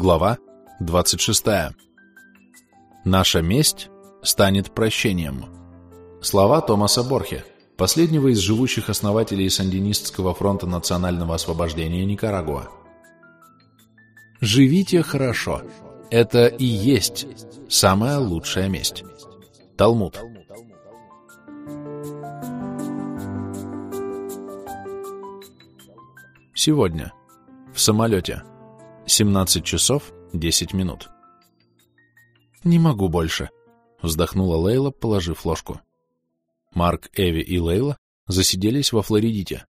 Глава 26. Наша месть станет прощением. Слова Томаса Борхе, последнего из живущих основателей Сандинистского фронта национального освобождения Никарагуа. Живите хорошо. Это и есть самая лучшая месть. Талмуд. Сегодня. В самолете. 17 часов 10 минут. «Не могу больше», — вздохнула Лейла, положив ложку. Марк, Эви и Лейла засиделись во Флоридите.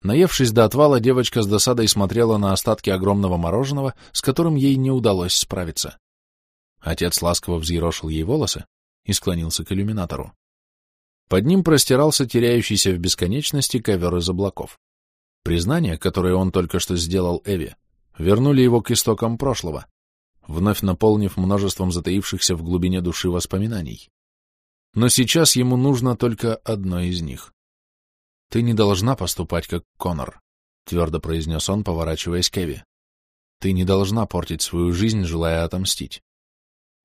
Наевшись до отвала, девочка с досадой смотрела на остатки огромного мороженого, с которым ей не удалось справиться. Отец ласково взъерошил ей волосы и склонился к иллюминатору. Под ним простирался теряющийся в бесконечности ковер из облаков. Признание, которое он только что сделал Эви, вернули его к истокам прошлого, вновь наполнив множеством затаившихся в глубине души воспоминаний. Но сейчас ему нужно только одно из них. «Ты не должна поступать, как Конор», — твердо произнес он, поворачиваясь к Эви. «Ты не должна портить свою жизнь, желая отомстить».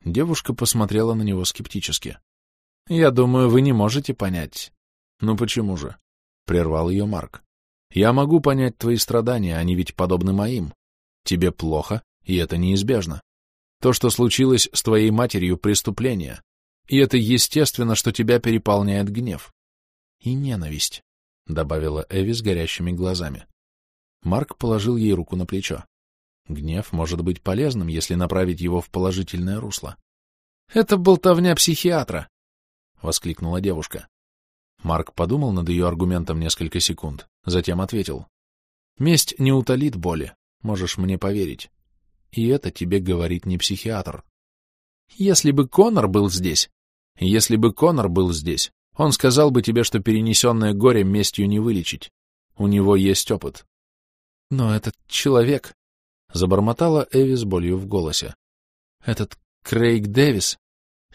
Девушка посмотрела на него скептически. «Я думаю, вы не можете понять». «Ну почему же?» — прервал ее Марк. «Я могу понять твои страдания, они ведь подобны моим. Тебе плохо, и это неизбежно. То, что случилось с твоей матерью, — преступление. И это естественно, что тебя переполняет гнев. И ненависть, — добавила Эви с горящими глазами. Марк положил ей руку на плечо. Гнев может быть полезным, если направить его в положительное русло. — Это болтовня психиатра! — воскликнула девушка. Марк подумал над ее аргументом несколько секунд, затем ответил. — Месть не утолит боли, Можешь мне поверить. И это тебе говорит не психиатр. Если бы Конор был здесь, если бы Конор был здесь, он сказал бы тебе, что перенесенное горе местью не вылечить. У него есть опыт. Но этот человек... Забормотала Эви с болью в голосе. Этот Крейг Дэвис...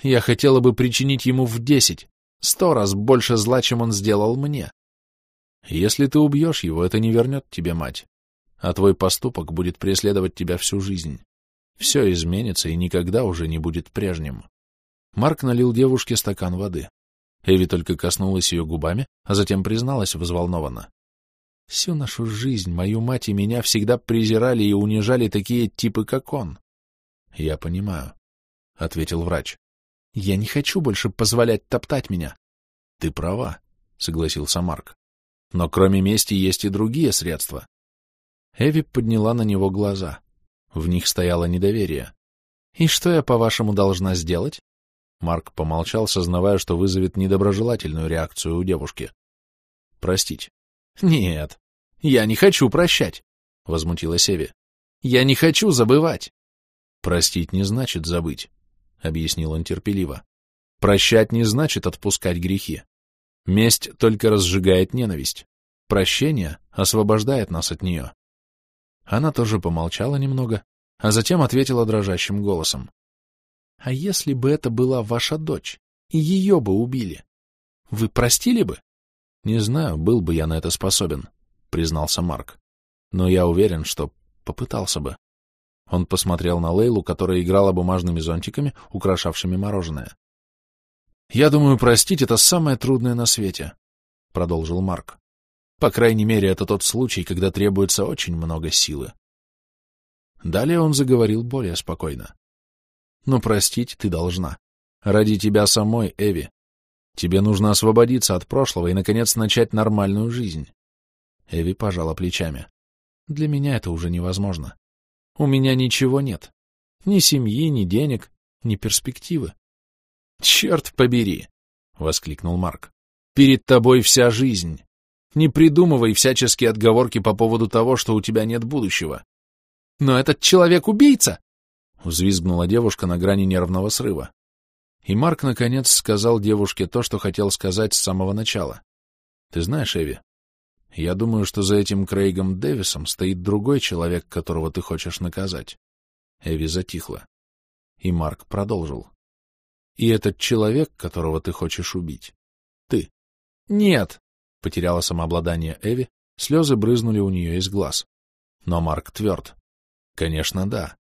Я хотела бы причинить ему в десять, сто раз больше зла, чем он сделал мне. Если ты убьешь его, это не вернет тебе мать а твой поступок будет преследовать тебя всю жизнь. Все изменится и никогда уже не будет прежним. Марк налил девушке стакан воды. Эви только коснулась ее губами, а затем призналась взволнованно. Всю нашу жизнь мою мать и меня всегда презирали и унижали такие типы, как он. — Я понимаю, — ответил врач. — Я не хочу больше позволять топтать меня. — Ты права, — согласился Марк. — Но кроме мести есть и другие средства. Эви подняла на него глаза. В них стояло недоверие. «И что я, по-вашему, должна сделать?» Марк помолчал, сознавая, что вызовет недоброжелательную реакцию у девушки. «Простить». «Нет, я не хочу прощать», — возмутилась Эви. «Я не хочу забывать». «Простить не значит забыть», — объяснил он терпеливо. «Прощать не значит отпускать грехи. Месть только разжигает ненависть. Прощение освобождает нас от нее. Она тоже помолчала немного, а затем ответила дрожащим голосом. — А если бы это была ваша дочь, и ее бы убили, вы простили бы? — Не знаю, был бы я на это способен, — признался Марк. — Но я уверен, что попытался бы. Он посмотрел на Лейлу, которая играла бумажными зонтиками, украшавшими мороженое. — Я думаю, простить — это самое трудное на свете, — продолжил Марк. По крайней мере, это тот случай, когда требуется очень много силы. Далее он заговорил более спокойно. «Но простить ты должна. Ради тебя самой, Эви. Тебе нужно освободиться от прошлого и, наконец, начать нормальную жизнь». Эви пожала плечами. «Для меня это уже невозможно. У меня ничего нет. Ни семьи, ни денег, ни перспективы». «Черт побери!» — воскликнул Марк. «Перед тобой вся жизнь. Не придумывай всяческие отговорки по поводу того, что у тебя нет будущего. Но этот человек убийца! Взвизгнула девушка на грани нервного срыва. И Марк, наконец, сказал девушке то, что хотел сказать с самого начала. Ты знаешь, Эви, я думаю, что за этим Крейгом Дэвисом стоит другой человек, которого ты хочешь наказать. Эви затихла. И Марк продолжил. И этот человек, которого ты хочешь убить, ты. Нет, Потеряла самообладание Эви, слезы брызнули у нее из глаз. Но Марк тверд. Конечно, да.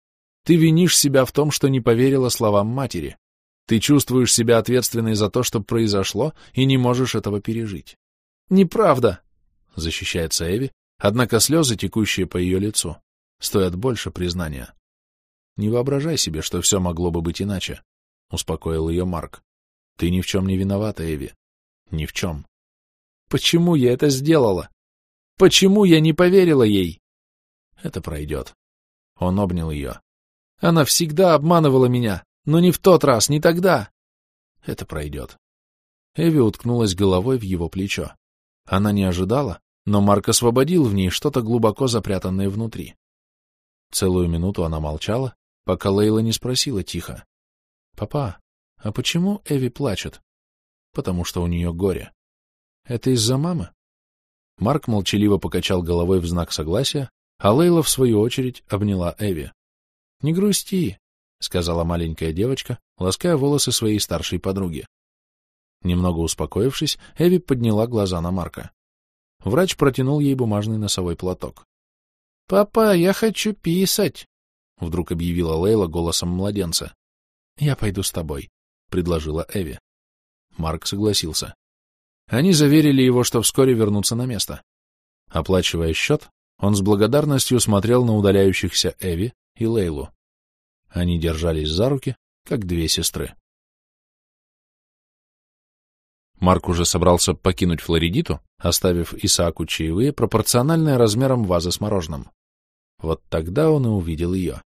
Ты винишь себя в том, что не поверила словам матери. Ты чувствуешь себя ответственной за то, что произошло, и не можешь этого пережить. «Неправда!» — защищается Эви, однако слезы, текущие по ее лицу, стоят больше признания. «Не воображай себе, что все могло бы быть иначе», — успокоил ее Марк. «Ты ни в чем не виновата, Эви. Ни в чем». «Почему я это сделала? Почему я не поверила ей?» «Это пройдет». Он обнял ее. «Она всегда обманывала меня, но не в тот раз, не тогда». «Это пройдет». Эви уткнулась головой в его плечо. Она не ожидала, но Марк освободил в ней что-то глубоко запрятанное внутри. Целую минуту она молчала, пока Лейла не спросила тихо. — Папа, а почему Эви плачет? — Потому что у нее горе. — Это из-за мамы? Марк молчаливо покачал головой в знак согласия, а Лейла, в свою очередь, обняла Эви. — Не грусти, — сказала маленькая девочка, лаская волосы своей старшей подруги. Немного успокоившись, Эви подняла глаза на Марка. Врач протянул ей бумажный носовой платок. — Папа, я хочу писать, — вдруг объявила Лейла голосом младенца. — Я пойду с тобой, — предложила Эви. Марк согласился. Они заверили его, что вскоре вернутся на место. Оплачивая счет, он с благодарностью смотрел на удаляющихся Эви и Лейлу. Они держались за руки, как две сестры. Марк уже собрался покинуть Флоридиту, оставив Исааку чаевые, пропорциональные размерам вазы с мороженым. Вот тогда он и увидел ее.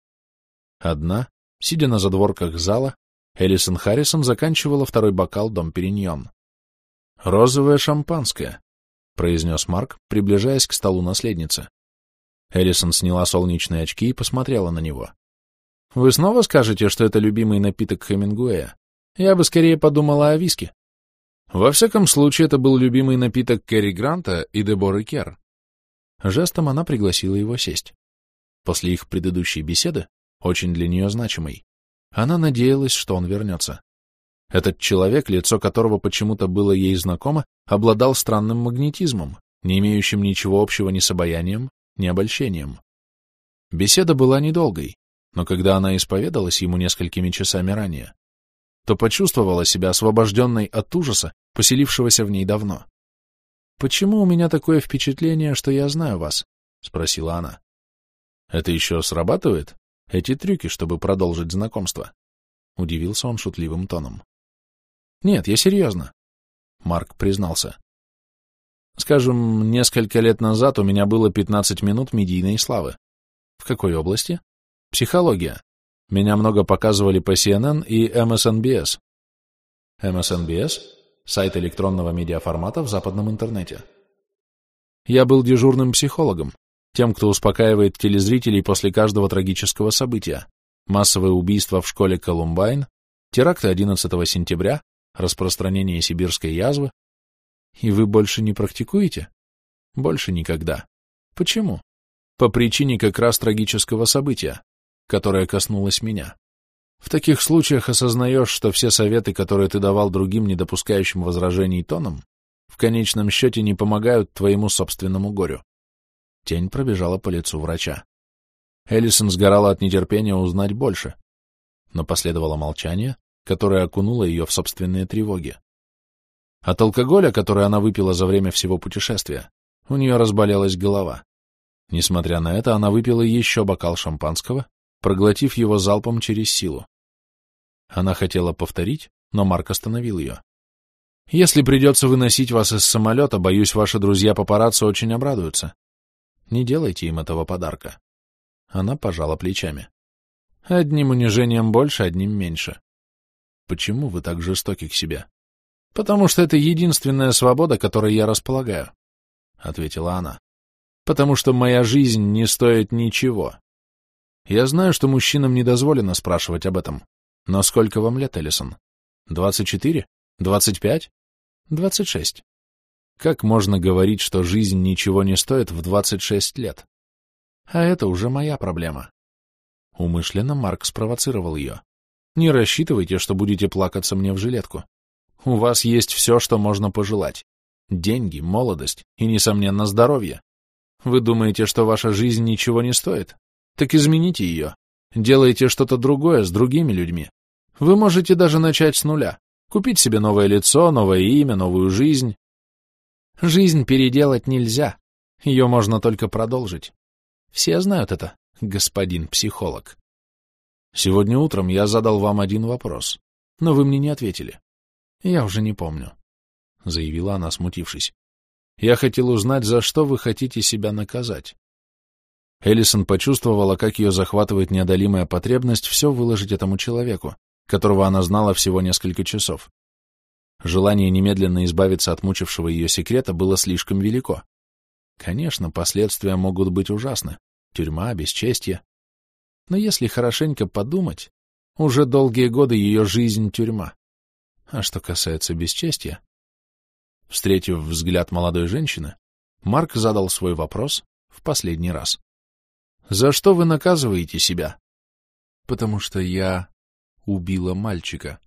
Одна, сидя на задворках зала, Элисон Харрисон заканчивала второй бокал Дом Периньон. «Розовое шампанское», — произнес Марк, приближаясь к столу наследницы. Элисон сняла солнечные очки и посмотрела на него. «Вы снова скажете, что это любимый напиток Хемингуэя? Я бы скорее подумала о виске». Во всяком случае, это был любимый напиток Кэрри Гранта и Деборы Кер. Жестом она пригласила его сесть. После их предыдущей беседы, очень для нее значимой, она надеялась, что он вернется. Этот человек, лицо которого почему-то было ей знакомо, обладал странным магнетизмом, не имеющим ничего общего ни с обаянием, ни обольщением. Беседа была недолгой, но когда она исповедалась ему несколькими часами ранее, то почувствовала себя освобожденной от ужаса, поселившегося в ней давно. «Почему у меня такое впечатление, что я знаю вас?» — спросила она. «Это еще срабатывает? Эти трюки, чтобы продолжить знакомство?» — удивился он шутливым тоном. «Нет, я серьезно», — Марк признался. «Скажем, несколько лет назад у меня было 15 минут медийной славы. В какой области? Психология. Меня много показывали по CNN и MSNBS. MSNBS — сайт электронного медиаформата в западном интернете. Я был дежурным психологом, тем, кто успокаивает телезрителей после каждого трагического события. Массовое убийство в школе Колумбайн, теракты 11 сентября, распространение сибирской язвы. И вы больше не практикуете? Больше никогда. Почему? По причине как раз трагического события которая коснулась меня. В таких случаях осознаешь, что все советы, которые ты давал другим, не допускающим возражений тоном, в конечном счете не помогают твоему собственному горю. Тень пробежала по лицу врача. Эллисон сгорала от нетерпения узнать больше, но последовало молчание, которое окунуло ее в собственные тревоги. От алкоголя, который она выпила за время всего путешествия, у нее разболелась голова. Несмотря на это, она выпила еще бокал шампанского проглотив его залпом через силу. Она хотела повторить, но Марк остановил ее. «Если придется выносить вас из самолета, боюсь, ваши друзья-папарацци очень обрадуются. Не делайте им этого подарка». Она пожала плечами. «Одним унижением больше, одним меньше». «Почему вы так жестоки к себе?» «Потому что это единственная свобода, которой я располагаю», — ответила она. «Потому что моя жизнь не стоит ничего, я знаю, что мужчинам не дозволено спрашивать об этом. Но сколько вам лет, Эллисон? Двадцать четыре? Двадцать пять? Двадцать шесть. Как можно говорить, что жизнь ничего не стоит в двадцать шесть лет? А это уже моя проблема. Умышленно Марк спровоцировал ее. Не рассчитывайте, что будете плакаться мне в жилетку. У вас есть все, что можно пожелать. Деньги, молодость и, несомненно, здоровье. Вы думаете, что ваша жизнь ничего не стоит? Так измените ее. Делаете что-то другое с другими людьми. Вы можете даже начать с нуля. Купить себе новое лицо, новое имя, новую жизнь. Жизнь переделать нельзя. Ее можно только продолжить. Все знают это, господин психолог. Сегодня утром я задал вам один вопрос, но вы мне не ответили. Я уже не помню, — заявила она, смутившись. Я хотел узнать, за что вы хотите себя наказать. Эллисон почувствовала, как ее захватывает неодолимая потребность все выложить этому человеку, которого она знала всего несколько часов. Желание немедленно избавиться от мучившего ее секрета было слишком велико. Конечно, последствия могут быть ужасны. Тюрьма, бесчестье. Но если хорошенько подумать, уже долгие годы ее жизнь — тюрьма. А что касается бесчестья... Встретив взгляд молодой женщины, Марк задал свой вопрос в последний раз. За что вы наказываете себя? Потому что я убила мальчика.